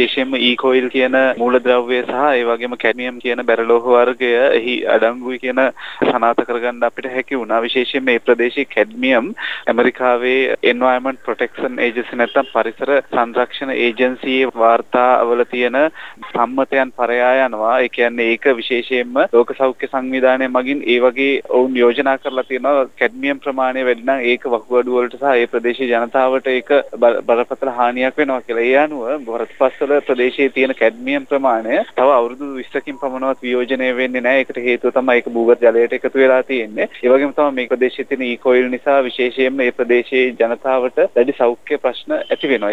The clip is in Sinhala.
විශේෂයෙන්ම e ඊකෝයිල් කියන මූලද්‍රව්‍ය සහ ඒ වගේම කැඩමියම් කියන බැරලෝහ වර්ගය එහි අඩංගුයි කියන සනාථ කරගන්න අපිට හැකි වුණා. විශේෂයෙන් මේ ප්‍රදේශයේ කැඩමියම් ඇමරිකාවේ එන්වයරන්මන්ට් ප්‍රොටෙක්ෂන් ඒජන්සි නැත්නම් පරිසර සංරක්ෂණ ඒජන්සියේ වාර්තාවල තියෙන සම්මතයන් පරයා යනවා. ඒ කියන්නේ ඒක විශේෂයෙන්ම ලෝක සෞඛ්‍ය සංවිධානය මගින් ඒ වගේ ඔවුන් යෝජනා කරලා තියෙනවා කැඩ්මියම් ප්‍රමාණය වැඩි නම් ඒක වකුගඩු වලට සහ ඒ ප්‍රදේශයේ ජනතාවට ඒක බරපතල හානියක් වෙනවා කියලා. ඒ අනුව භරත්පස්වල ප්‍රදේශයේ තියෙන කැඩ්මියම් ප්‍රමාණය තව අවුරුදු 20කින් පමණවත් වියෝජනය වෙන්නේ නැහැ. ඒකට හේතුව තමයි ඒක භූගත ජලයට එකතු වෙලා තියෙන්නේ. ඒ වගේම තමයි මේ ප්‍රදේශයේ තියෙන ඊකෝයිල් නිසා විශේෂයෙන්ම මේ ප්‍රදේශයේ ජනතාවට දැඩි සෞඛ්‍ය ප්‍රශ්න ඇති වෙනවා.